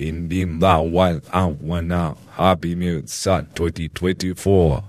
Hindi Mawal Awana Happy New sad. 2024.